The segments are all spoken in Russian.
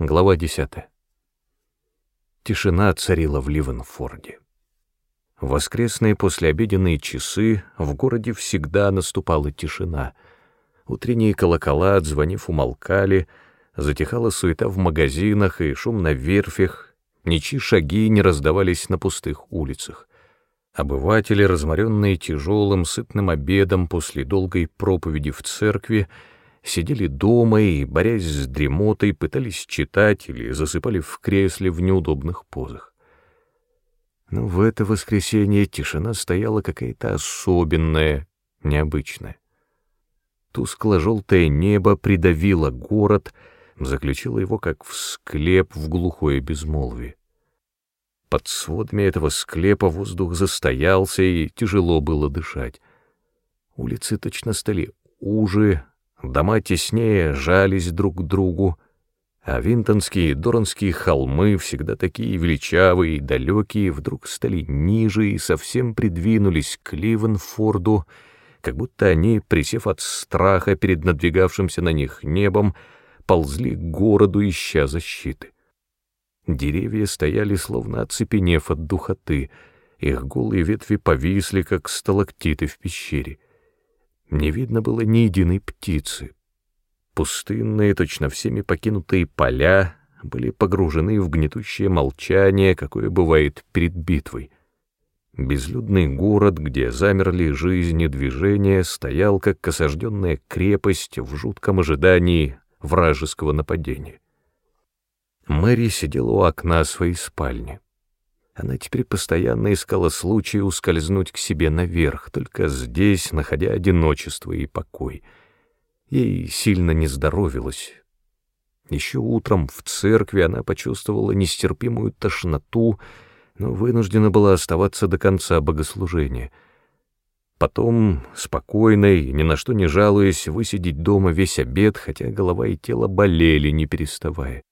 Глава 10. Тишина царила в Ливенфорде. В воскресные послеобеденные часы в городе всегда наступала тишина. Утренние колокола, отзвонив, умолкали, затихала суета в магазинах и шум на верфях, ничьи шаги не раздавались на пустых улицах. Обыватели, разморенные тяжелым, сытным обедом после долгой проповеди в церкви, сидели дома и, борясь с дремотой, пытались читать или засыпали в кресле в неудобных позах. Но в это воскресенье тишина стояла какая-то особенная, необычная. Тускло-желтое небо придавило город, заключило его как в склеп в глухое безмолвие. Под сводами этого склепа воздух застоялся, и тяжело было дышать. Улицы точно стали уже, Дома теснее жались друг к другу, а винтонские и доронские холмы, всегда такие величавые и далекие, вдруг стали ниже и совсем придвинулись к Ливенфорду, как будто они, присев от страха перед надвигавшимся на них небом, ползли к городу, ища защиты. Деревья стояли, словно оцепенев от духоты, их голые ветви повисли, как сталактиты в пещере. Не видно было ни единой птицы. Пустынные, точно всеми покинутые поля были погружены в гнетущее молчание, какое бывает перед битвой. Безлюдный город, где замерли жизнь и движение, стоял, как осажденная крепость в жутком ожидании вражеского нападения. Мэри сидела у окна своей спальни. Она теперь постоянно искала случай ускользнуть к себе наверх, только здесь, находя одиночество и покой. Ей сильно не здоровилось. Еще утром в церкви она почувствовала нестерпимую тошноту, но вынуждена была оставаться до конца богослужения. Потом, спокойной, ни на что не жалуясь, высидеть дома весь обед, хотя голова и тело болели, не переставая.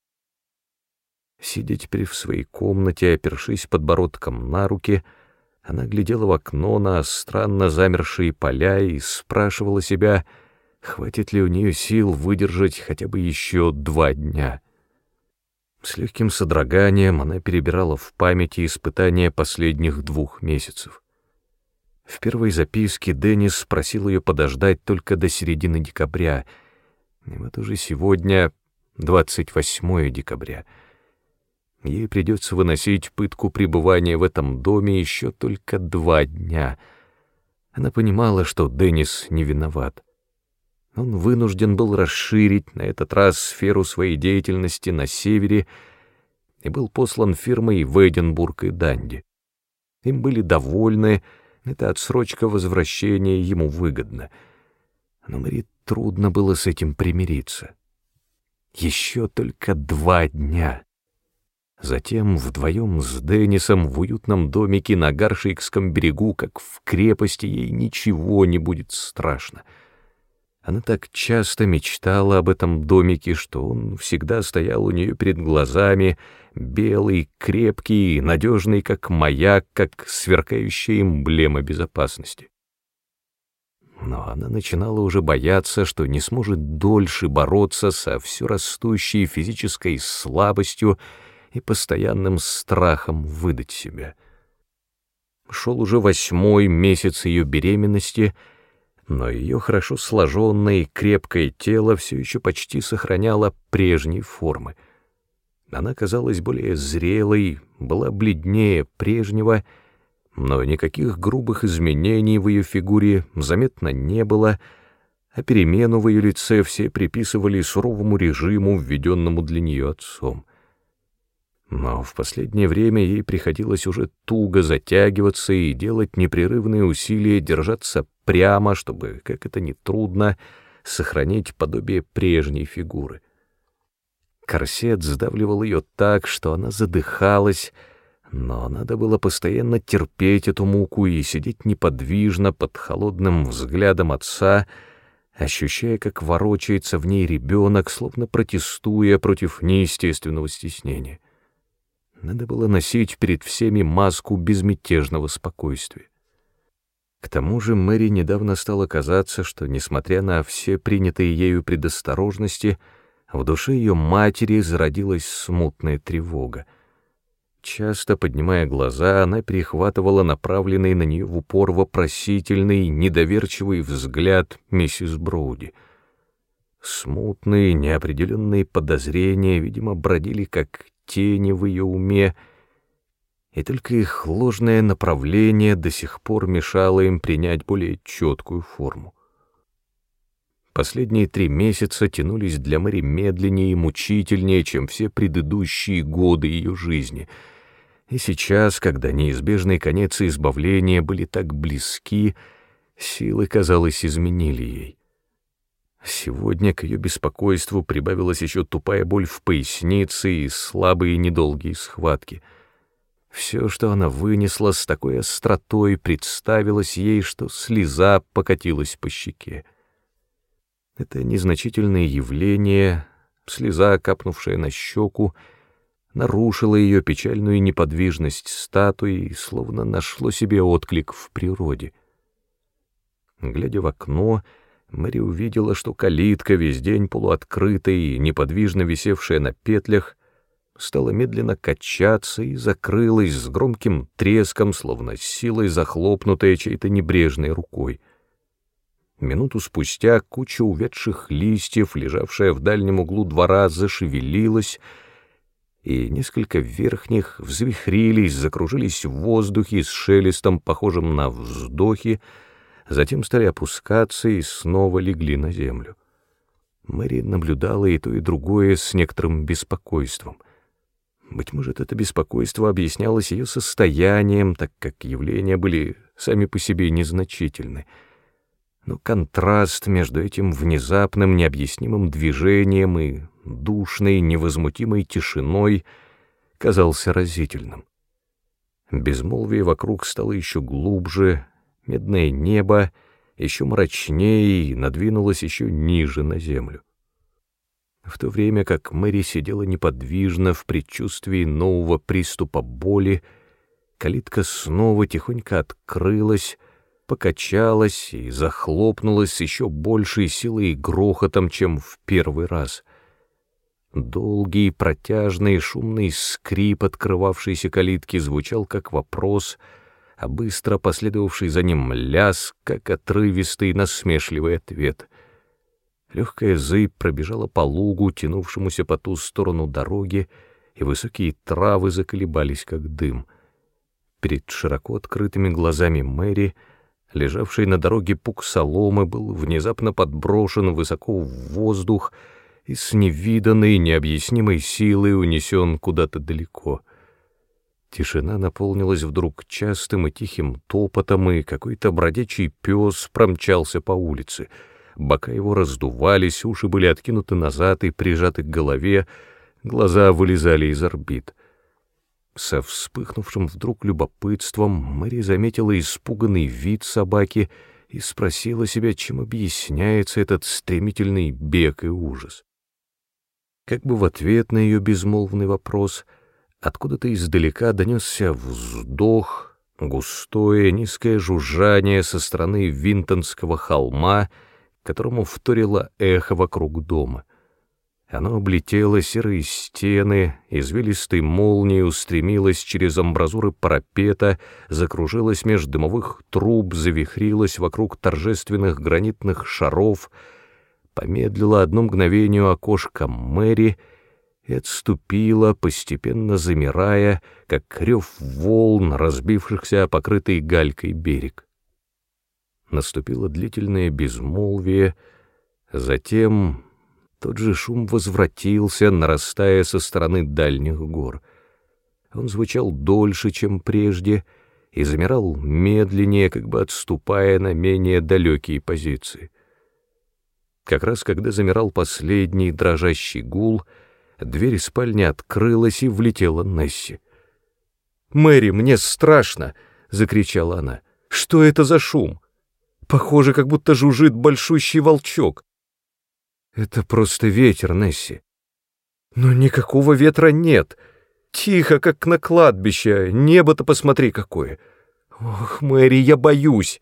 Сидя теперь в своей комнате, опершись подбородком на руки, она глядела в окно на странно замершие поля и спрашивала себя, хватит ли у нее сил выдержать хотя бы еще два дня. С легким содроганием она перебирала в памяти испытания последних двух месяцев. В первой записке Деннис просил ее подождать только до середины декабря, и вот уже сегодня, 28 декабря — Ей придется выносить пытку пребывания в этом доме еще только два дня. Она понимала, что Деннис не виноват. Он вынужден был расширить на этот раз сферу своей деятельности на севере и был послан фирмой в Эдинбург и Данди. Им были довольны, эта отсрочка возвращения ему выгодна. Но Мари трудно было с этим примириться. Еще только два дня. Затем вдвоем с Деннисом в уютном домике на Гаршейкском берегу, как в крепости, ей ничего не будет страшно. Она так часто мечтала об этом домике, что он всегда стоял у нее перед глазами, белый, крепкий, надежный, как маяк, как сверкающая эмблема безопасности. Но она начинала уже бояться, что не сможет дольше бороться со все растущей физической слабостью, и постоянным страхом выдать себя. Шел уже восьмой месяц ее беременности, но ее хорошо сложенное и крепкое тело все еще почти сохраняло прежней формы. Она казалась более зрелой, была бледнее прежнего, но никаких грубых изменений в ее фигуре заметно не было, а перемену в ее лице все приписывали суровому режиму, введенному для нее отцом. Но в последнее время ей приходилось уже туго затягиваться и делать непрерывные усилия держаться прямо, чтобы, как это ни трудно, сохранить подобие прежней фигуры. Корсет сдавливал ее так, что она задыхалась, но надо было постоянно терпеть эту муку и сидеть неподвижно под холодным взглядом отца, ощущая, как ворочается в ней ребенок, словно протестуя против неестественного стеснения. Надо было носить перед всеми маску безмятежного спокойствия. К тому же Мэри недавно стало казаться, что, несмотря на все принятые ею предосторожности, В душе ее матери зародилась смутная тревога. Часто, поднимая глаза, она перехватывала направленный на нее в упор вопросительный, недоверчивый взгляд миссис Броуди. Смутные, неопределенные подозрения, видимо, бродили как тени в ее уме, и только их ложное направление до сих пор мешало им принять более четкую форму. Последние три месяца тянулись для Мэри медленнее и мучительнее, чем все предыдущие годы ее жизни. И сейчас, когда неизбежный конец и избавление были так близки, силы, казалось, изменили ей. Сегодня к ее беспокойству прибавилась еще тупая боль в пояснице и слабые недолгие схватки. Все, что она вынесла с такой остротой, представилось ей, что слеза покатилась по щеке. Это незначительное явление, слеза, капнувшая на щеку, нарушило ее печальную неподвижность статуи и словно нашло себе отклик в природе. Глядя в окно, Мэри увидела, что калитка, весь день полуоткрытая и неподвижно висевшая на петлях, стала медленно качаться и закрылась с громким треском, словно силой захлопнутая чьей-то небрежной рукой. Минуту спустя куча увядших листьев, лежавшая в дальнем углу двора, зашевелилась, и несколько верхних взвихрились, закружились в воздухе с шелестом, похожим на вздохи, затем стали опускаться и снова легли на землю. Мэри наблюдала и то, и другое с некоторым беспокойством. Быть может, это беспокойство объяснялось ее состоянием, так как явления были сами по себе незначительны — но контраст между этим внезапным необъяснимым движением и душной невозмутимой тишиной казался разительным. Безмолвие вокруг стало еще глубже, медное небо еще мрачнее и надвинулось еще ниже на землю. В то время как Мэри сидела неподвижно в предчувствии нового приступа боли, калитка снова тихонько открылась, покачалась и захлопнулась с еще большей силой и грохотом, чем в первый раз. Долгий, протяжный, шумный скрип открывавшейся калитки звучал как вопрос, а быстро последовавший за ним ляс, как отрывистый насмешливый ответ. Легкая зыбь пробежала по лугу, тянувшемуся по ту сторону дороги, и высокие травы заколебались, как дым. Перед широко открытыми глазами Мэри — Лежавший на дороге пук соломы был внезапно подброшен высоко в воздух и с невиданной, необъяснимой силой унесен куда-то далеко. Тишина наполнилась вдруг частым и тихим топотом, и какой-то бродячий пес промчался по улице. Бока его раздувались, уши были откинуты назад и прижаты к голове, глаза вылезали из орбит — со вспыхнувшим вдруг любопытством Мэри заметила испуганный вид собаки и спросила себя, чем объясняется этот стремительный бег и ужас. Как бы в ответ на ее безмолвный вопрос откуда-то издалека донесся вздох, густое низкое жужжание со стороны Винтонского холма, которому вторило эхо вокруг дома — оно облетело серые стены, извилистой молнией устремилось через амбразуры парапета, закружилось меж дымовых труб, завихрилось вокруг торжественных гранитных шаров, помедлило одно мгновение окошко Мэри и отступило, постепенно замирая, как рев волн, разбившихся о покрытый галькой берег. Наступило длительное безмолвие, затем тот же шум возвратился, нарастая со стороны дальних гор. Он звучал дольше, чем прежде, и замирал медленнее, как бы отступая на менее далекие позиции. Как раз когда замирал последний дрожащий гул, дверь спальни открылась и влетела Несси. «Мэри, мне страшно!» — закричала она. «Что это за шум? Похоже, как будто жужжит большущий волчок. Это просто ветер, Несси. Но никакого ветра нет. Тихо, как на кладбище. Небо-то посмотри какое. Ох, Мэри, я боюсь.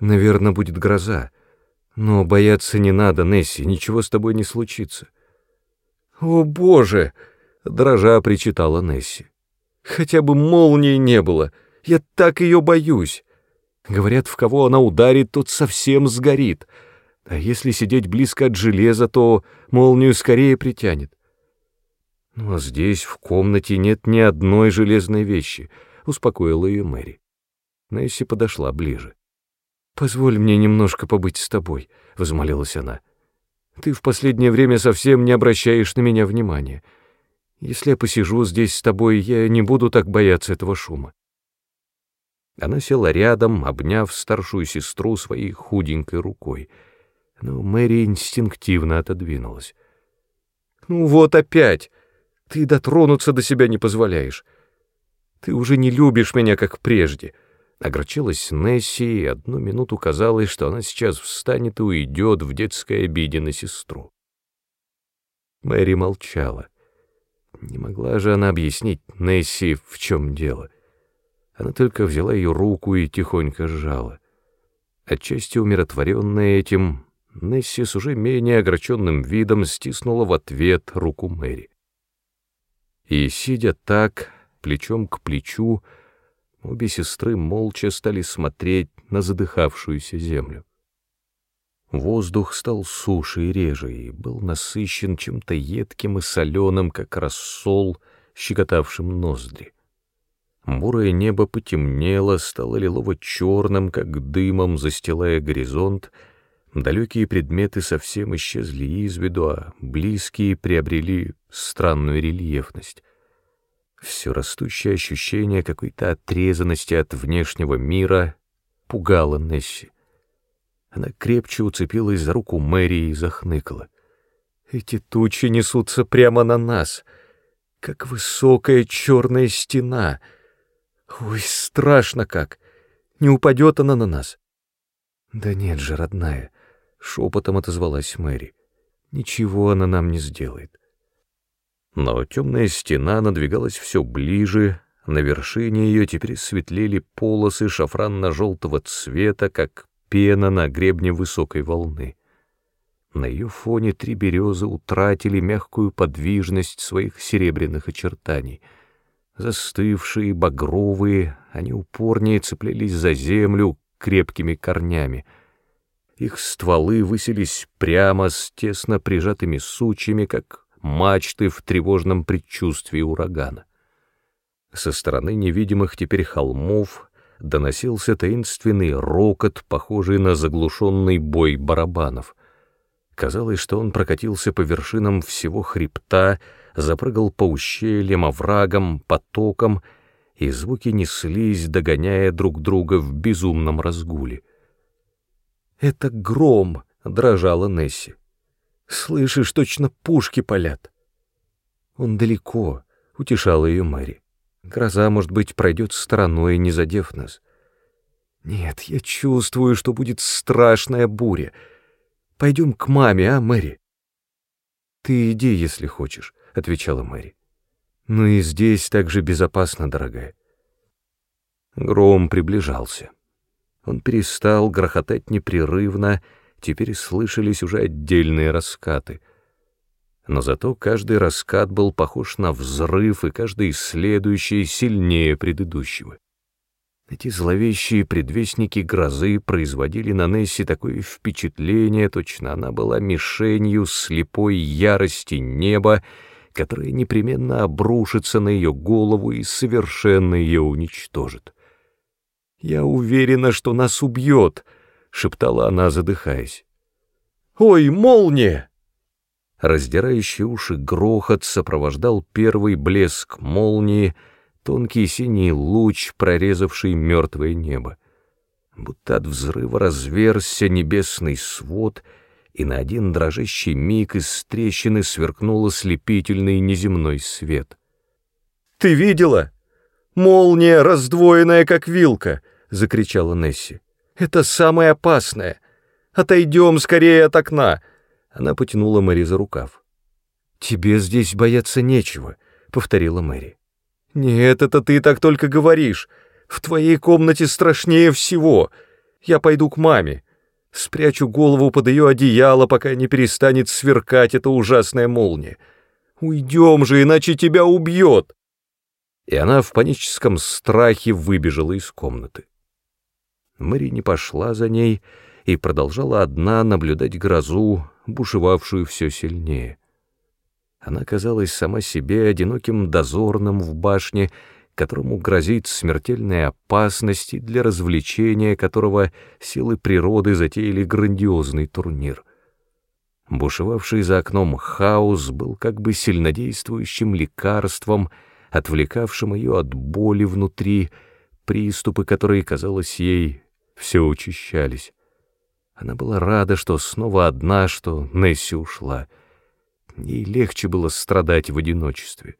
Наверное, будет гроза. Но бояться не надо, Несси, ничего с тобой не случится. «О, Боже!» — дрожа причитала Несси. «Хотя бы молнии не было, я так ее боюсь. Говорят, в кого она ударит, тот совсем сгорит. А если сидеть близко от железа, то молнию скорее притянет. «Ну а здесь, в комнате, нет ни одной железной вещи», — успокоила ее Мэри. Несси подошла ближе. «Позволь мне немножко побыть с тобой», — возмолилась она. «Ты в последнее время совсем не обращаешь на меня внимания. Если я посижу здесь с тобой, я не буду так бояться этого шума». Она села рядом, обняв старшую сестру своей худенькой рукой. Но Мэри инстинктивно отодвинулась. «Ну вот опять! Ты дотронуться до себя не позволяешь. Ты уже не любишь меня, как прежде». Огорчилась Несси, и одну минуту казалось, что она сейчас встанет и уйдет в детской обиде на сестру. Мэри молчала. Не могла же она объяснить Несси, в чем дело. Она только взяла ее руку и тихонько сжала. Отчасти умиротворенная этим, Несси с уже менее огорченным видом стиснула в ответ руку Мэри. И, сидя так, плечом к плечу, обе сестры молча стали смотреть на задыхавшуюся землю. Воздух стал суше и реже, и был насыщен чем-то едким и соленым, как рассол, щекотавшим ноздри. Бурое небо потемнело, стало лилово-черным, как дымом, застилая горизонт — Далекие предметы совсем исчезли из виду, а близкие приобрели странную рельефность. Все растущее ощущение какой-то отрезанности от внешнего мира пугало Несси. Она крепче уцепилась за руку Мэри и захныкала. «Эти тучи несутся прямо на нас, как высокая черная стена. Ой, страшно как! Не упадет она на нас?» «Да нет же, родная!» Шепотом отозвалась Мэри. Ничего она нам не сделает. Но темная стена надвигалась все ближе, на вершине ее теперь светлели полосы шафранно-желтого цвета, как пена на гребне высокой волны. На ее фоне три березы утратили мягкую подвижность своих серебряных очертаний. Застывшие, багровые, они упорнее цеплялись за землю крепкими корнями — их стволы высились прямо с тесно прижатыми сучьями, как мачты в тревожном предчувствии урагана. Со стороны невидимых теперь холмов доносился таинственный рокот, похожий на заглушенный бой барабанов. Казалось, что он прокатился по вершинам всего хребта, запрыгал по ущельям, оврагам, потокам, и звуки неслись, догоняя друг друга в безумном разгуле. «Это гром!» — дрожала Несси. «Слышишь, точно пушки палят!» «Он далеко», — утешала ее Мэри. «Гроза, может быть, пройдет стороной, не задев нас». «Нет, я чувствую, что будет страшная буря. Пойдем к маме, а, Мэри?» «Ты иди, если хочешь», — отвечала Мэри. «Ну и здесь так же безопасно, дорогая». Гром приближался. Он перестал грохотать непрерывно, теперь слышались уже отдельные раскаты. Но зато каждый раскат был похож на взрыв, и каждый следующий сильнее предыдущего. Эти зловещие предвестники грозы производили на Несси такое впечатление, точно она была мишенью слепой ярости неба, которая непременно обрушится на ее голову и совершенно ее уничтожит. «Я уверена, что нас убьет», — шептала она, задыхаясь. «Ой, молния!» Раздирающий уши грохот сопровождал первый блеск молнии, тонкий синий луч, прорезавший мертвое небо. Будто от взрыва разверзся небесный свод, и на один дрожащий миг из трещины сверкнул ослепительный неземной свет. «Ты видела? Молния, раздвоенная, как вилка!» — закричала Несси. «Это самое опасное! Отойдем скорее от окна!» Она потянула Мэри за рукав. «Тебе здесь бояться нечего», — повторила Мэри. «Нет, это ты так только говоришь. В твоей комнате страшнее всего. Я пойду к маме. Спрячу голову под ее одеяло, пока не перестанет сверкать эта ужасная молния. Уйдем же, иначе тебя убьет!» И она в паническом страхе выбежала из комнаты. Мэри не пошла за ней и продолжала одна наблюдать грозу, бушевавшую все сильнее. Она казалась сама себе одиноким дозорным в башне, которому грозит смертельная опасность и для развлечения которого силы природы затеяли грандиозный турнир. Бушевавший за окном хаос был как бы сильнодействующим лекарством, отвлекавшим ее от боли внутри, приступы, которые, казалось ей, все учащались. Она была рада, что снова одна, что Несси ушла. Ей легче было страдать в одиночестве.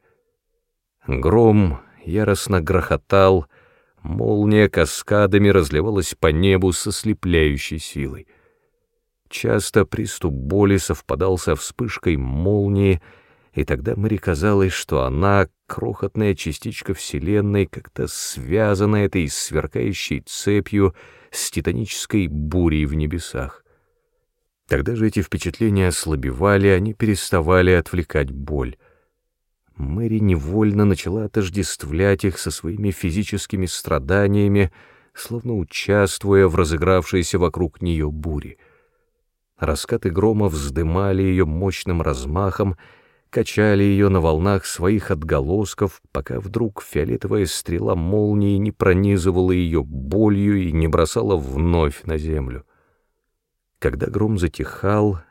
Гром яростно грохотал, молния каскадами разливалась по небу со слепляющей силой. Часто приступ боли совпадал со вспышкой молнии, и тогда Мэри казалось, что она, крохотная частичка Вселенной, как-то связана этой сверкающей цепью с титанической бурей в небесах. Тогда же эти впечатления ослабевали, они переставали отвлекать боль. Мэри невольно начала отождествлять их со своими физическими страданиями, словно участвуя в разыгравшейся вокруг нее буре. Раскаты грома вздымали ее мощным размахом, качали ее на волнах своих отголосков, пока вдруг фиолетовая стрела молнии не пронизывала ее болью и не бросала вновь на землю. Когда гром затихал,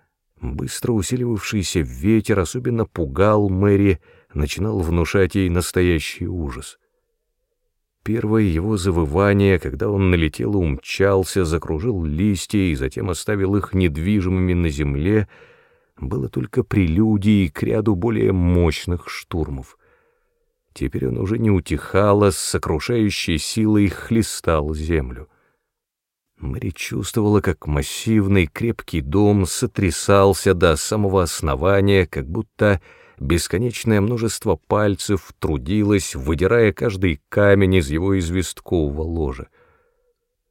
быстро усиливавшийся ветер особенно пугал Мэри, начинал внушать ей настоящий ужас. Первое его завывание, когда он налетел и умчался, закружил листья и затем оставил их недвижимыми на земле — было только прелюдией к ряду более мощных штурмов. Теперь он уже не утихал, а с сокрушающей силой хлестал землю. Мэри чувствовала, как массивный крепкий дом сотрясался до самого основания, как будто бесконечное множество пальцев трудилось, выдирая каждый камень из его известкового ложа.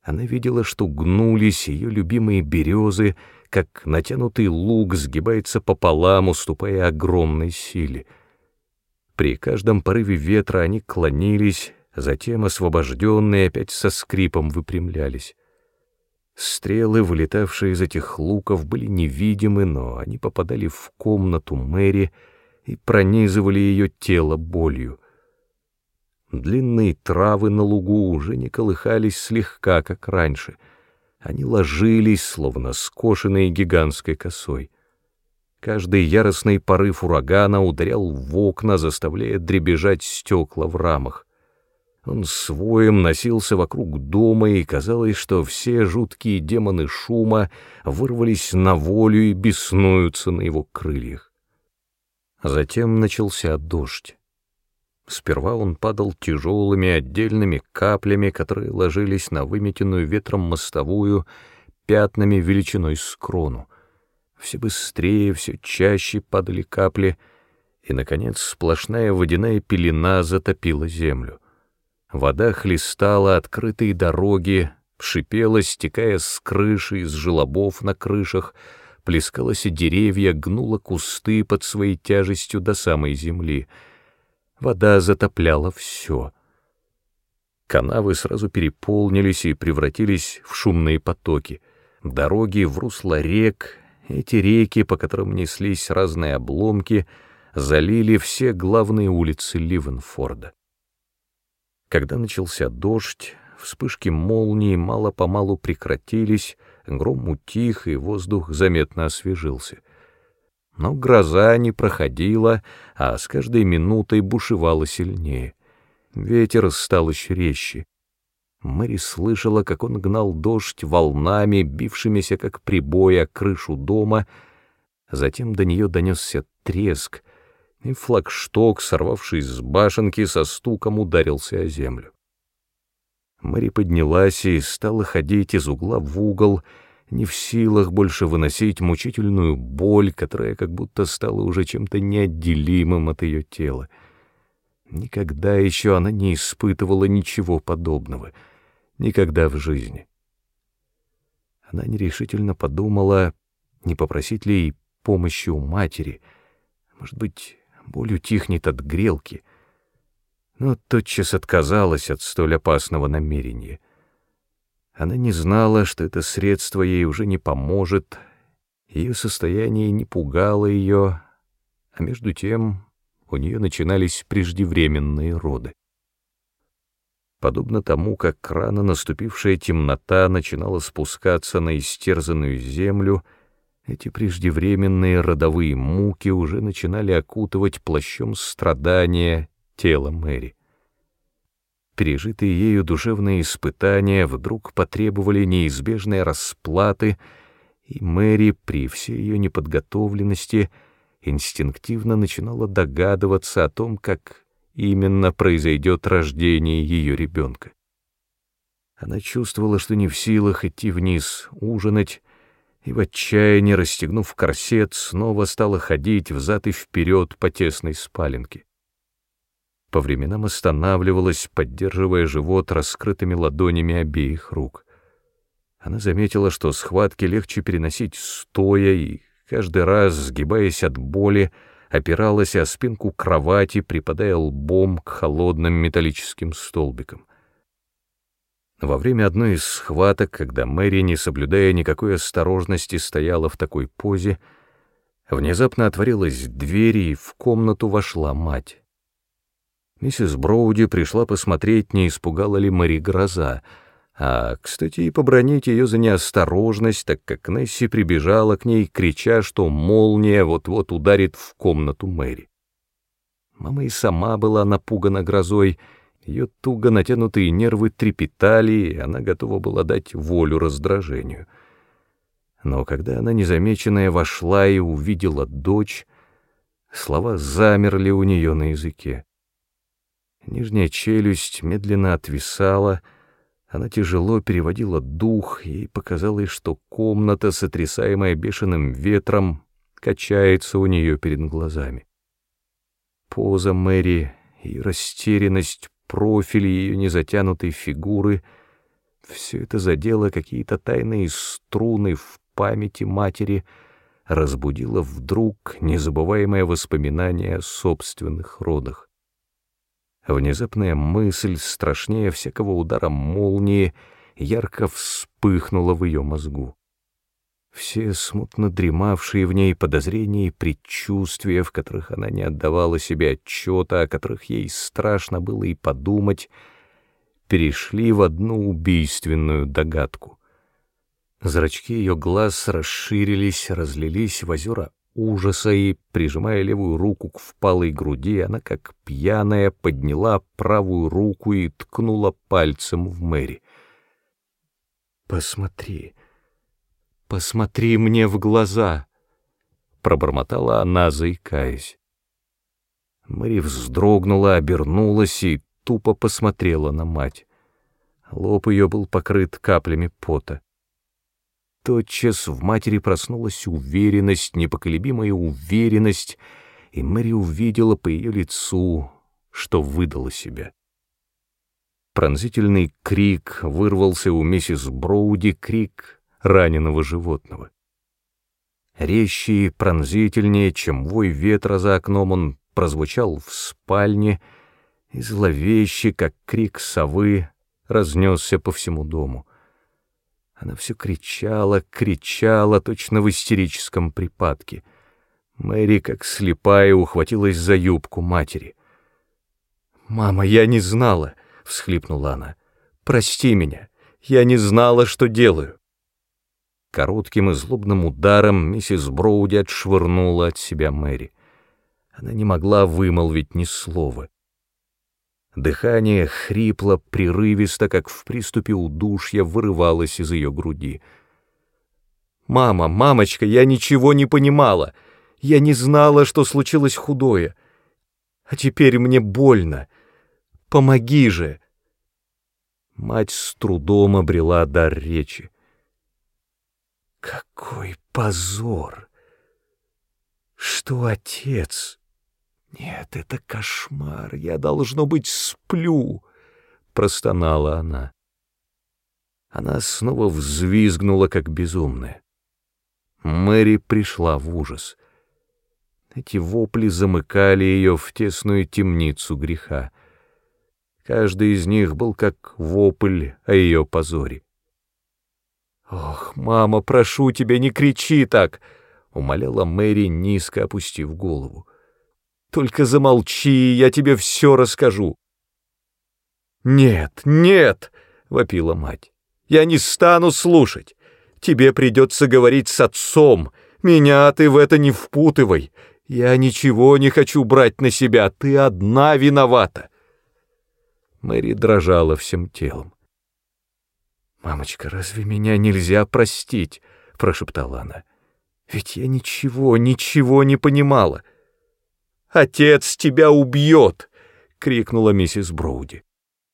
Она видела, что гнулись ее любимые березы, как натянутый лук сгибается пополам, уступая огромной силе. При каждом порыве ветра они клонились, затем, освобожденные, опять со скрипом выпрямлялись. Стрелы, вылетавшие из этих луков, были невидимы, но они попадали в комнату Мэри и пронизывали ее тело болью. Длинные травы на лугу уже не колыхались слегка, как раньше — они ложились, словно скошенные гигантской косой. Каждый яростный порыв урагана ударял в окна, заставляя дребезжать стекла в рамах. Он своим носился вокруг дома, и казалось, что все жуткие демоны шума вырвались на волю и беснуются на его крыльях. Затем начался дождь. Сперва он падал тяжелыми отдельными каплями, которые ложились на выметенную ветром мостовую пятнами величиной с крону. Все быстрее, все чаще падали капли, и, наконец, сплошная водяная пелена затопила землю. Вода хлестала открытые дороги, шипела, стекая с крыши, из желобов на крышах, плескалась и деревья, гнула кусты под своей тяжестью до самой земли — Вода затопляла все. Канавы сразу переполнились и превратились в шумные потоки. Дороги в русло рек, эти реки, по которым неслись разные обломки, залили все главные улицы Ливенфорда. Когда начался дождь, вспышки молнии мало-помалу прекратились, гром утих, и воздух заметно освежился — но гроза не проходила, а с каждой минутой бушевала сильнее. Ветер стал еще резче. Мэри слышала, как он гнал дождь волнами, бившимися как прибой о крышу дома. Затем до нее донесся треск, и флагшток, сорвавшись с башенки, со стуком ударился о землю. Мэри поднялась и стала ходить из угла в угол, не в силах больше выносить мучительную боль, которая как будто стала уже чем-то неотделимым от ее тела. Никогда еще она не испытывала ничего подобного, никогда в жизни. Она нерешительно подумала, не попросить ли ей помощи у матери. Может быть, боль утихнет от грелки. Но тотчас отказалась от столь опасного намерения. Она не знала, что это средство ей уже не поможет, ее состояние не пугало ее, а между тем у нее начинались преждевременные роды. Подобно тому, как рано наступившая темнота начинала спускаться на истерзанную землю, эти преждевременные родовые муки уже начинали окутывать плащом страдания тело Мэри. Пережитые ею душевные испытания вдруг потребовали неизбежной расплаты, и Мэри при всей ее неподготовленности инстинктивно начинала догадываться о том, как именно произойдет рождение ее ребенка. Она чувствовала, что не в силах идти вниз ужинать, и в отчаянии, расстегнув корсет, снова стала ходить взад и вперед по тесной спаленке. По временам останавливалась, поддерживая живот раскрытыми ладонями обеих рук. Она заметила, что схватки легче переносить стоя, и каждый раз, сгибаясь от боли, опиралась о спинку кровати, припадая лбом к холодным металлическим столбикам. Во время одной из схваток, когда Мэри, не соблюдая никакой осторожности, стояла в такой позе, внезапно отворилась дверь, и в комнату вошла мать. Миссис Броуди пришла посмотреть, не испугала ли Мэри гроза, а, кстати, и побронить ее за неосторожность, так как Несси прибежала к ней, крича, что молния вот-вот ударит в комнату Мэри. Мама и сама была напугана грозой, ее туго натянутые нервы трепетали, и она готова была дать волю раздражению. Но когда она незамеченная вошла и увидела дочь, слова замерли у нее на языке. Нижняя челюсть медленно отвисала — она тяжело переводила дух, и показалось, что комната, сотрясаемая бешеным ветром, качается у нее перед глазами. Поза Мэри и растерянность, профиль ее незатянутой фигуры — все это задело какие-то тайные струны в памяти матери, разбудило вдруг незабываемое воспоминание о собственных родах. Внезапная мысль, страшнее всякого удара молнии, ярко вспыхнула в ее мозгу. Все смутно дремавшие в ней подозрения и предчувствия, в которых она не отдавала себе отчета, о которых ей страшно было и подумать, перешли в одну убийственную догадку. Зрачки ее глаз расширились, разлились в озера ужаса и, прижимая левую руку к впалой груди, она, как пьяная, подняла правую руку и ткнула пальцем в Мэри. «Посмотри, посмотри мне в глаза!» — пробормотала она, заикаясь. Мэри вздрогнула, обернулась и тупо посмотрела на мать. Лоб ее был покрыт каплями пота. Тотчас в матери проснулась уверенность, непоколебимая уверенность, и Мэри увидела по ее лицу, что выдала себя. Пронзительный крик вырвался у миссис Броуди, крик раненого животного. Резче и пронзительнее, чем вой ветра за окном, он прозвучал в спальне, и зловеще, как крик совы, разнесся по всему дому. Она все кричала, кричала, точно в истерическом припадке. Мэри, как слепая, ухватилась за юбку матери. «Мама, я не знала!» — всхлипнула она. «Прости меня, я не знала, что делаю!» Коротким и злобным ударом миссис Броуди отшвырнула от себя Мэри. Она не могла вымолвить ни слова. Дыхание хрипло, прерывисто, как в приступе удушья, вырывалось из ее груди. «Мама, мамочка, я ничего не понимала. Я не знала, что случилось худое. А теперь мне больно. Помоги же!» Мать с трудом обрела дар речи. «Какой позор! Что отец...» «Нет, это кошмар, я, должно быть, сплю», — простонала она. Она снова взвизгнула, как безумная. Мэри пришла в ужас. Эти вопли замыкали ее в тесную темницу греха. Каждый из них был как вопль о ее позоре. «Ох, мама, прошу тебя, не кричи так!» — умоляла Мэри, низко опустив голову. «Только замолчи, я тебе все расскажу». «Нет, нет!» — вопила мать. «Я не стану слушать. Тебе придется говорить с отцом. Меня ты в это не впутывай. Я ничего не хочу брать на себя, ты одна виновата». Мэри дрожала всем телом. «Мамочка, разве меня нельзя простить?» — прошептала она. «Ведь я ничего, ничего не понимала». «Отец тебя убьет!» — крикнула миссис Броуди.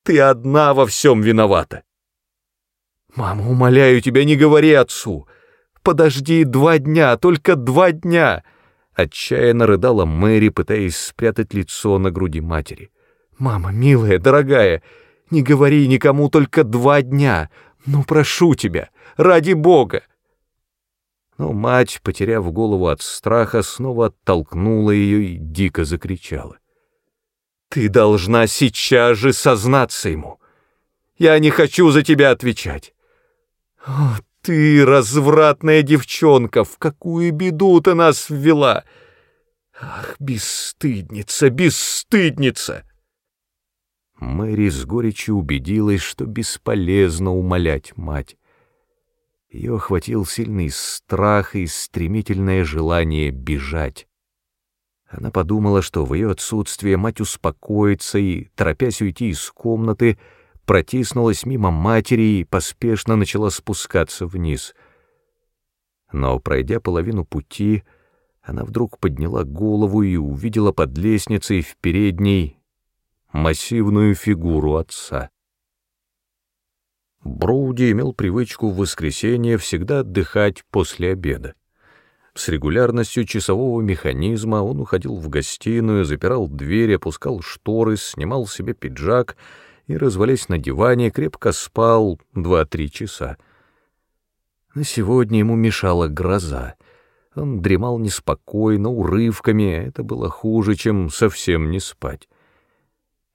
«Ты одна во всем виновата!» «Мама, умоляю тебя, не говори отцу! Подожди два дня, только два дня!» Отчаянно рыдала Мэри, пытаясь спрятать лицо на груди матери. «Мама, милая, дорогая, не говори никому только два дня. Ну, прошу тебя, ради Бога!» Но мать, потеряв голову от страха, снова оттолкнула ее и дико закричала. «Ты должна сейчас же сознаться ему! Я не хочу за тебя отвечать! О, ты, развратная девчонка, в какую беду ты нас ввела! Ах, бесстыдница, бесстыдница!» Мэри с горечью убедилась, что бесполезно умолять мать. Ее охватил сильный страх и стремительное желание бежать. Она подумала, что в ее отсутствие мать успокоится и, торопясь уйти из комнаты, протиснулась мимо матери и поспешно начала спускаться вниз. Но, пройдя половину пути, она вдруг подняла голову и увидела под лестницей в передней массивную фигуру отца. Броуди имел привычку в воскресенье всегда отдыхать после обеда. С регулярностью часового механизма он уходил в гостиную, запирал дверь, опускал шторы, снимал себе пиджак и, развалясь на диване, крепко спал два-три часа. На сегодня ему мешала гроза. Он дремал неспокойно, урывками, это было хуже, чем совсем не спать.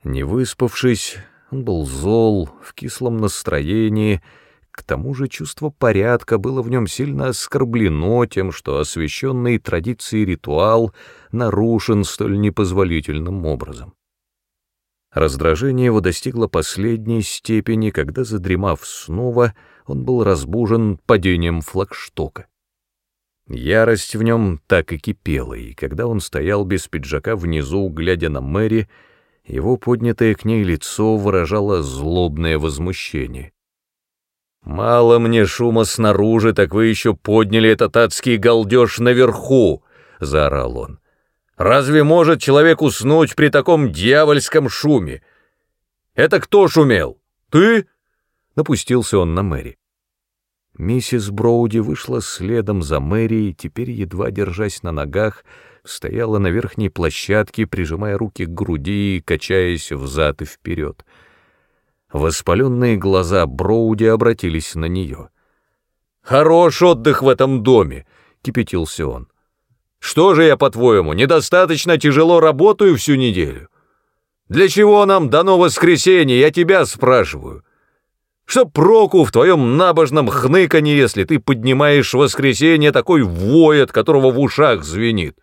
Не выспавшись, он был зол, в кислом настроении, к тому же чувство порядка было в нем сильно оскорблено тем, что освященный традицией ритуал нарушен столь непозволительным образом. Раздражение его достигло последней степени, когда, задремав снова, он был разбужен падением флагштока. Ярость в нем так и кипела, и когда он стоял без пиджака внизу, глядя на Мэри, его поднятое к ней лицо выражало злобное возмущение. «Мало мне шума снаружи, так вы еще подняли этот адский галдеж наверху!» — заорал он. «Разве может человек уснуть при таком дьявольском шуме? Это кто шумел? Ты?» — напустился он на Мэри. Миссис Броуди вышла следом за Мэри и теперь, едва держась на ногах, стояла на верхней площадке, прижимая руки к груди и качаясь взад и вперед. Воспаленные глаза Броуди обратились на нее. «Хорош отдых в этом доме!» — кипятился он. «Что же я, по-твоему, недостаточно тяжело работаю всю неделю? Для чего нам дано воскресенье, я тебя спрашиваю?» Что проку в твоем набожном хныканье, если ты поднимаешь воскресенье такой вой, от которого в ушах звенит?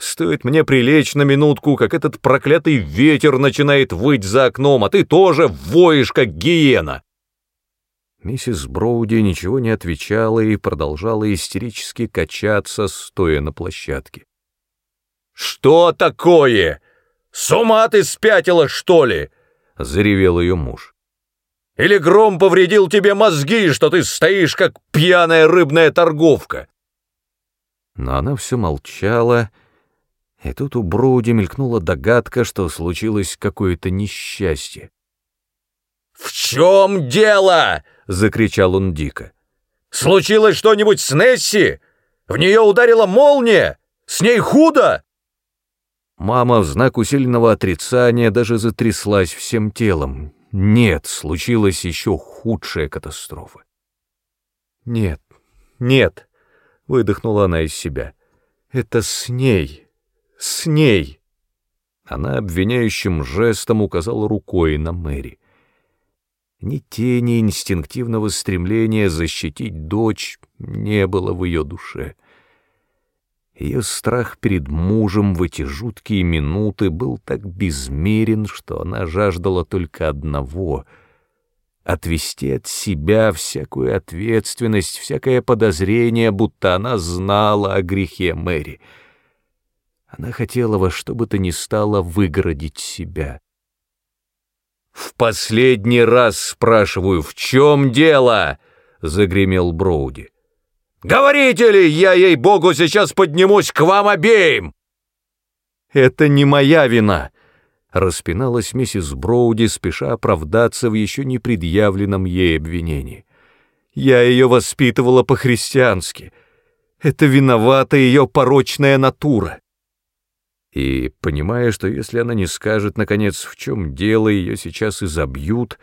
Стоит мне прилечь на минутку, как этот проклятый ветер начинает выть за окном, а ты тоже воешь, как гиена!» Миссис Броуди ничего не отвечала и продолжала истерически качаться, стоя на площадке. «Что такое? С ума ты спятила, что ли?» — заревел ее муж. «Или гром повредил тебе мозги, что ты стоишь, как пьяная рыбная торговка?» Но она все молчала, и тут у Броуди мелькнула догадка, что случилось какое-то несчастье. «В чем дело?» — закричал он дико. «Случилось что-нибудь с Несси? В нее ударила молния? С ней худо?» Мама в знак усиленного отрицания даже затряслась всем телом. Нет, случилась еще худшая катастрофа. «Нет, нет», — выдохнула она из себя, — «это с ней, с ней». Она обвиняющим жестом указала рукой на Мэри. Ни тени инстинктивного стремления защитить дочь не было в ее душе. Ее страх перед мужем в эти жуткие минуты был так безмерен, что она жаждала только одного — отвести от себя всякую ответственность, всякое подозрение, будто она знала о грехе Мэри. Она хотела во что бы то ни стало выгородить себя. «В последний раз спрашиваю, в чем дело?» — загремел Броуди. «Говорите ли, я, ей-богу, сейчас поднимусь к вам обеим!» «Это не моя вина!» — распиналась миссис Броуди, спеша оправдаться в еще не предъявленном ей обвинении. «Я ее воспитывала по-христиански. Это виновата ее порочная натура». И, понимая, что если она не скажет, наконец, в чем дело, ее сейчас изобьют,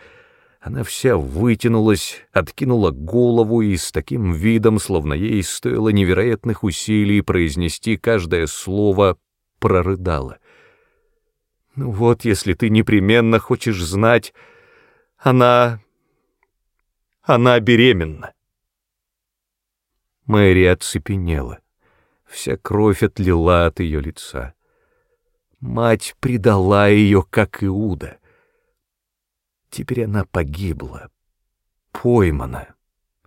она вся вытянулась, откинула голову и с таким видом, словно ей стоило невероятных усилий произнести каждое слово, прорыдала. «Ну вот, если ты непременно хочешь знать, она... она беременна». Мэри оцепенела. Вся кровь отлила от ее лица. Мать предала ее, как Иуда. Теперь она погибла, поймана.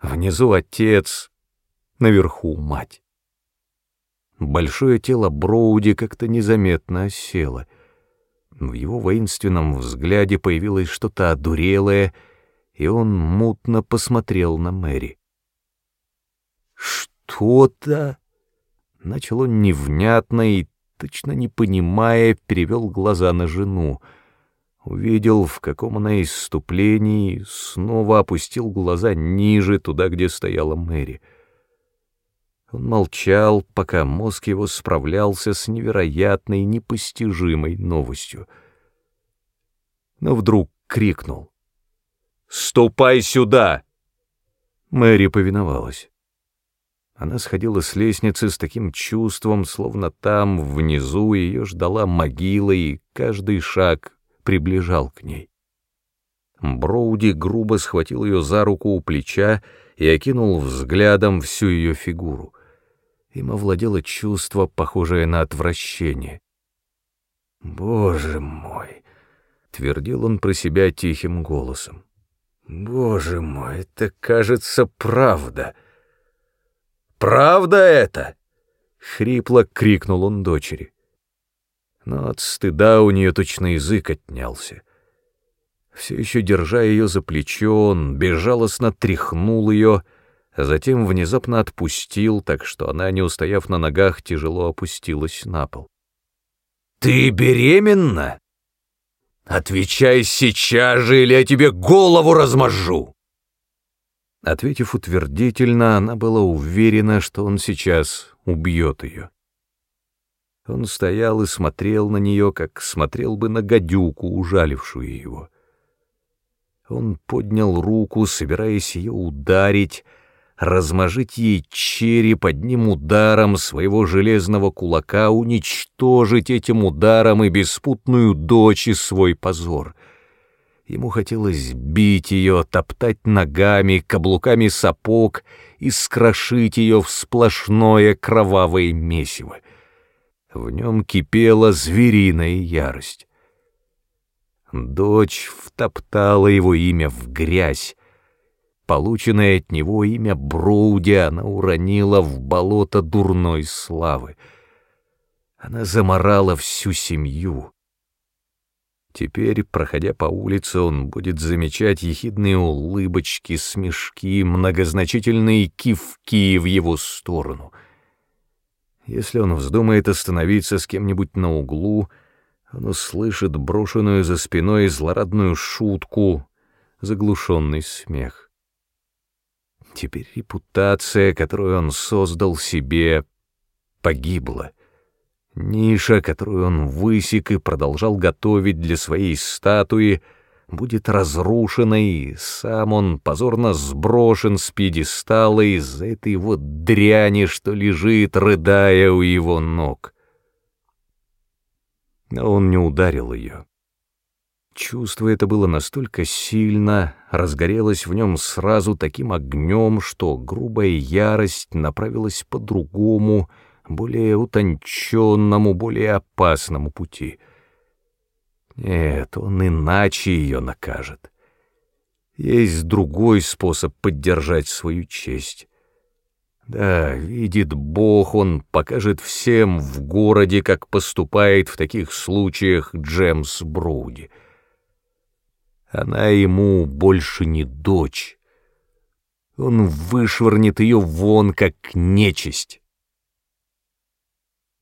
Внизу отец, наверху мать. Большое тело Броуди как-то незаметно осело. В его воинственном взгляде появилось что-то одурелое, и он мутно посмотрел на Мэри. «Что-то...» — начал он невнятно и точно не понимая, перевел глаза на жену. Увидел, в каком она исступлении, снова опустил глаза ниже, туда, где стояла Мэри. Он молчал, пока мозг его справлялся с невероятной, непостижимой новостью. Но вдруг крикнул. «Ступай сюда!» Мэри повиновалась. Она сходила с лестницы с таким чувством, словно там, внизу, ее ждала могила, и каждый шаг приближал к ней. Броуди грубо схватил ее за руку у плеча и окинул взглядом всю ее фигуру. Им овладело чувство, похожее на отвращение. «Боже мой!» — твердил он про себя тихим голосом. «Боже мой, это, кажется, правда!» Правда это?» — хрипло крикнул он дочери. Но от стыда у нее точно язык отнялся. Все еще держа ее за плечо, он безжалостно тряхнул ее, а затем внезапно отпустил, так что она, не устояв на ногах, тяжело опустилась на пол. «Ты беременна? Отвечай сейчас же, или я тебе голову размажу!» Ответив утвердительно, она была уверена, что он сейчас убьет ее. Он стоял и смотрел на нее, как смотрел бы на гадюку, ужалившую его. Он поднял руку, собираясь ее ударить, размажить ей череп одним ударом своего железного кулака, уничтожить этим ударом и беспутную дочь и свой позор — Ему хотелось бить ее, топтать ногами, каблуками сапог и скрошить ее в сплошное кровавое месиво. В нем кипела звериная ярость. Дочь втоптала его имя в грязь. Полученное от него имя Броуди она уронила в болото дурной славы. Она заморала всю семью. Теперь, проходя по улице, он будет замечать ехидные улыбочки, смешки, многозначительные кивки в его сторону. Если он вздумает остановиться с кем-нибудь на углу, он услышит брошенную за спиной злорадную шутку, заглушенный смех. Теперь репутация, которую он создал себе, погибла. Ниша, которую он высек и продолжал готовить для своей статуи, будет разрушена, и сам он позорно сброшен с пьедестала из-за этой вот дряни, что лежит, рыдая у его ног. Но он не ударил ее. Чувство это было настолько сильно, разгорелось в нем сразу таким огнем, что грубая ярость направилась по другому, более утонченному, более опасному пути. Нет, он иначе ее накажет. Есть другой способ поддержать свою честь. Да, видит Бог, он покажет всем в городе, как поступает в таких случаях Джемс Броуди. Она ему больше не дочь. Он вышвырнет ее вон, как нечисть.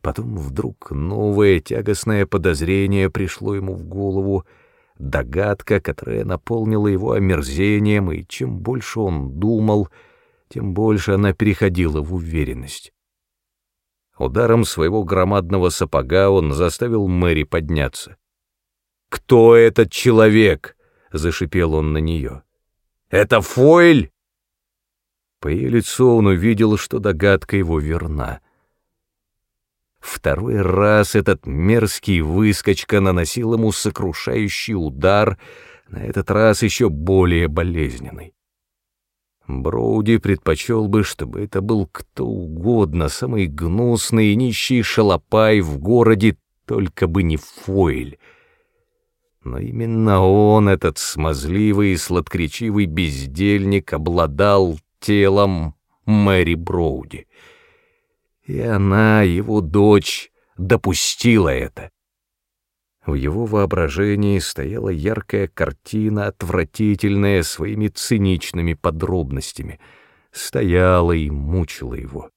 Потом вдруг новое тягостное подозрение пришло ему в голову, догадка, которая наполнила его омерзением, и чем больше он думал, тем больше она переходила в уверенность. Ударом своего громадного сапога он заставил Мэри подняться. «Кто этот человек?» — зашипел он на нее. «Это Фойль?» По ее лицу он увидел, что догадка его верна. Второй раз этот мерзкий выскочка наносил ему сокрушающий удар, на этот раз еще более болезненный. Броуди предпочел бы, чтобы это был кто угодно, самый гнусный и нищий шалопай в городе, только бы не Фойль — но именно он, этот смазливый и сладкричивый бездельник, обладал телом Мэри Броуди. И она, его дочь, допустила это. В его воображении стояла яркая картина, отвратительная своими циничными подробностями, стояла и мучила его.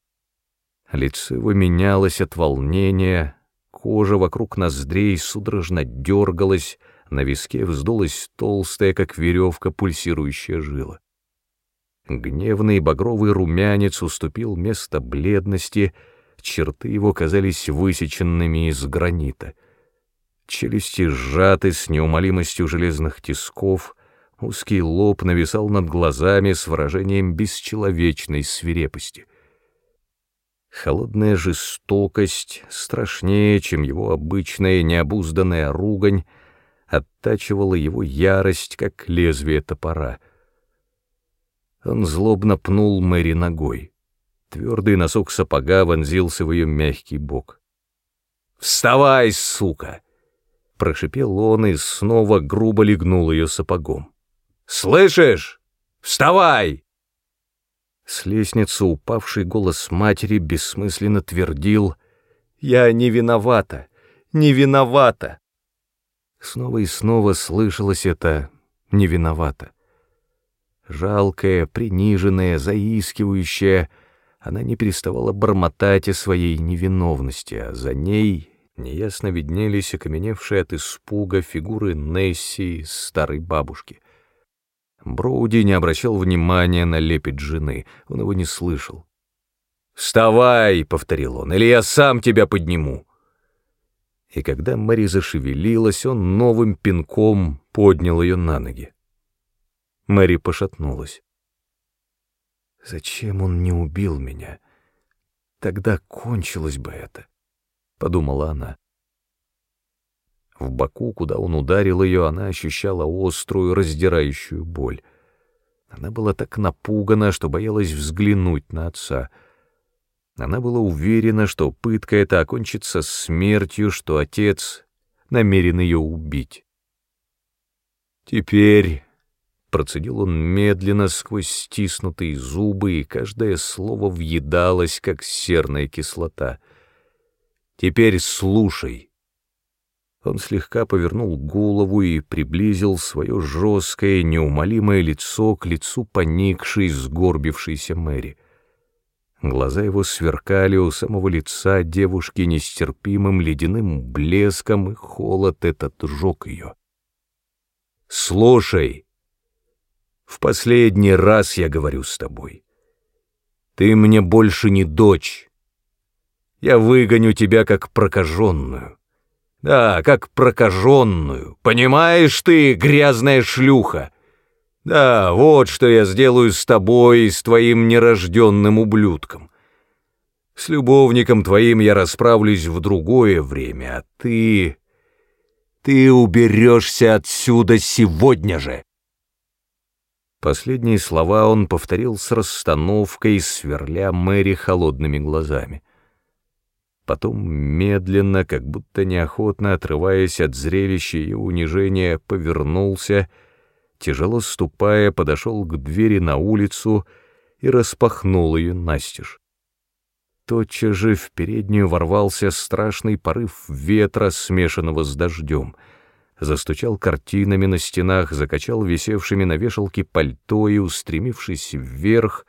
Лицо его менялось от волнения, кожа вокруг ноздрей судорожно дергалась, на виске вздулась толстая, как веревка, пульсирующая жила. Гневный багровый румянец уступил место бледности, черты его казались высеченными из гранита. Челюсти сжаты с неумолимостью железных тисков, узкий лоб нависал над глазами с выражением бесчеловечной свирепости. Холодная жестокость, страшнее, чем его обычная необузданная ругань, оттачивала его ярость, как лезвие топора. Он злобно пнул Мэри ногой. Твердый носок сапога вонзился в ее мягкий бок. «Вставай, сука!» — прошипел он и снова грубо легнул ее сапогом. «Слышишь? Вставай!» С лестницы упавший голос матери бессмысленно твердил «Я не виновата, не виновата!» Снова и снова слышалось это «не виновата». Жалкая, приниженная, заискивающая, она не переставала бормотать о своей невиновности, а за ней неясно виднелись окаменевшие от испуга фигуры Несси, старой бабушки. Броуди не обращал внимания на лепет жены, он его не слышал. «Вставай!» — повторил он, — «или я сам тебя подниму!» и когда Мэри зашевелилась, он новым пинком поднял ее на ноги. Мэри пошатнулась. «Зачем он не убил меня? Тогда кончилось бы это», — подумала она. В боку, куда он ударил ее, она ощущала острую, раздирающую боль. Она была так напугана, что боялась взглянуть на отца — она была уверена, что пытка эта окончится смертью, что отец намерен ее убить. Теперь, — процедил он медленно сквозь стиснутые зубы, и каждое слово въедалось, как серная кислота. Теперь слушай. Он слегка повернул голову и приблизил свое жесткое, неумолимое лицо к лицу поникшей, сгорбившейся Мэри. Глаза его сверкали у самого лица девушки нестерпимым ледяным блеском, и холод этот жег ее. «Слушай, в последний раз я говорю с тобой. Ты мне больше не дочь. Я выгоню тебя как прокаженную. Да, как прокаженную. Понимаешь ты, грязная шлюха? Да, вот что я сделаю с тобой и с твоим нерожденным ублюдком. С любовником твоим я расправлюсь в другое время, а ты... Ты уберешься отсюда сегодня же!» Последние слова он повторил с расстановкой, сверля Мэри холодными глазами. Потом медленно, как будто неохотно отрываясь от зрелища и унижения, повернулся, тяжело ступая, подошел к двери на улицу и распахнул ее настежь. Тотчас же в переднюю ворвался страшный порыв ветра, смешанного с дождем. Застучал картинами на стенах, закачал висевшими на вешалке пальто и, устремившись вверх,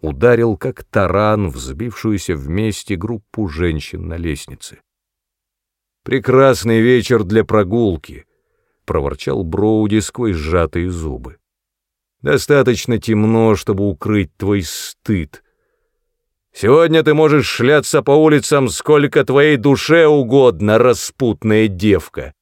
ударил как таран взбившуюся вместе группу женщин на лестнице. «Прекрасный вечер для прогулки», — проворчал Броуди сквозь сжатые зубы. «Достаточно темно, чтобы укрыть твой стыд. Сегодня ты можешь шляться по улицам сколько твоей душе угодно, распутная девка.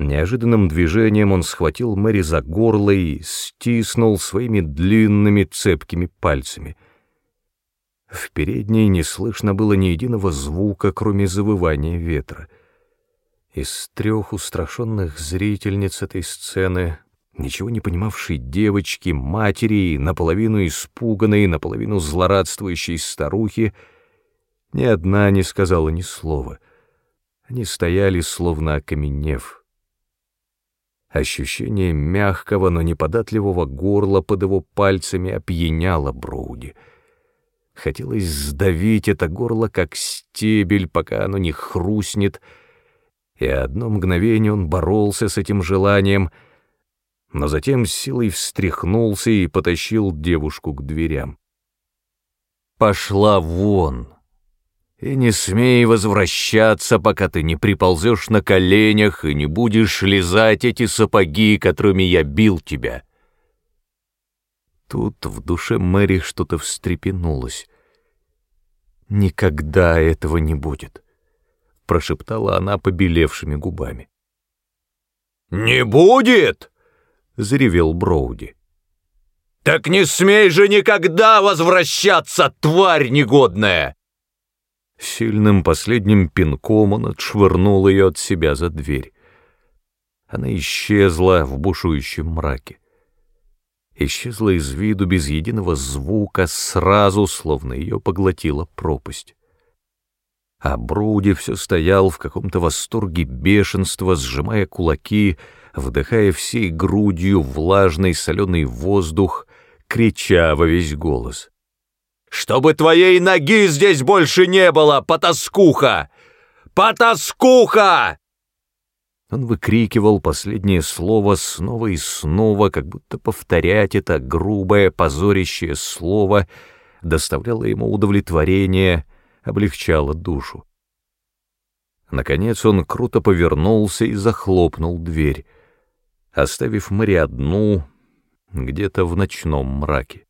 Неожиданным движением он схватил Мэри за горло и стиснул своими длинными цепкими пальцами. В передней не слышно было ни единого звука, кроме завывания ветра. Из трех устрашенных зрительниц этой сцены ничего не понимавшей девочки, матери, наполовину испуганной, наполовину злорадствующей старухи, ни одна не сказала ни слова. Они стояли, словно окаменев. Ощущение мягкого, но неподатливого горла под его пальцами опьяняло Броуди. Хотелось сдавить это горло, как стебель, пока оно не хрустнет, и одно мгновение он боролся с этим желанием — но затем силой встряхнулся и потащил девушку к дверям. «Пошла вон!» И не смей возвращаться, пока ты не приползешь на коленях и не будешь лизать эти сапоги, которыми я бил тебя. Тут в душе Мэри что-то встрепенулось. «Никогда этого не будет», — прошептала она побелевшими губами. «Не будет!» заревел Броуди. «Так не смей же никогда возвращаться, тварь негодная!» Сильным последним пинком он отшвырнул ее от себя за дверь. Она исчезла в бушующем мраке. Исчезла из виду без единого звука, сразу, словно ее поглотила пропасть. А Броуди все стоял в каком-то восторге бешенства, сжимая кулаки, вдыхая всей грудью влажный соленый воздух, крича во весь голос. «Чтобы твоей ноги здесь больше не было, потаскуха! Потаскуха!» Он выкрикивал последнее слово снова и снова, как будто повторять это грубое, позорящее слово доставляло ему удовлетворение, облегчало душу. Наконец он круто повернулся и захлопнул дверь оставив Мэри одну где-то в ночном мраке.